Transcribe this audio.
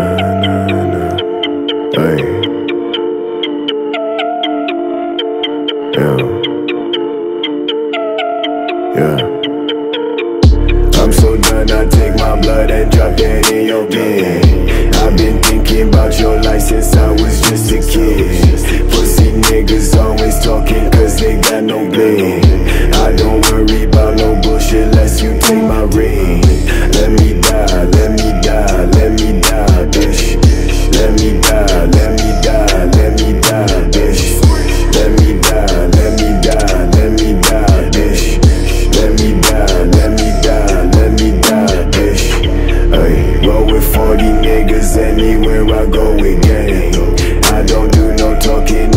nah, Yeah. Yeah. I'm so done, I take my blood and drop it in your bin. I've been thinking about your life since I was just a kid. Pussy niggas always talking cause they got no brain. I don't worry about no bullshit unless you take my ring. niggas anywhere I go with gang. I don't do no talking.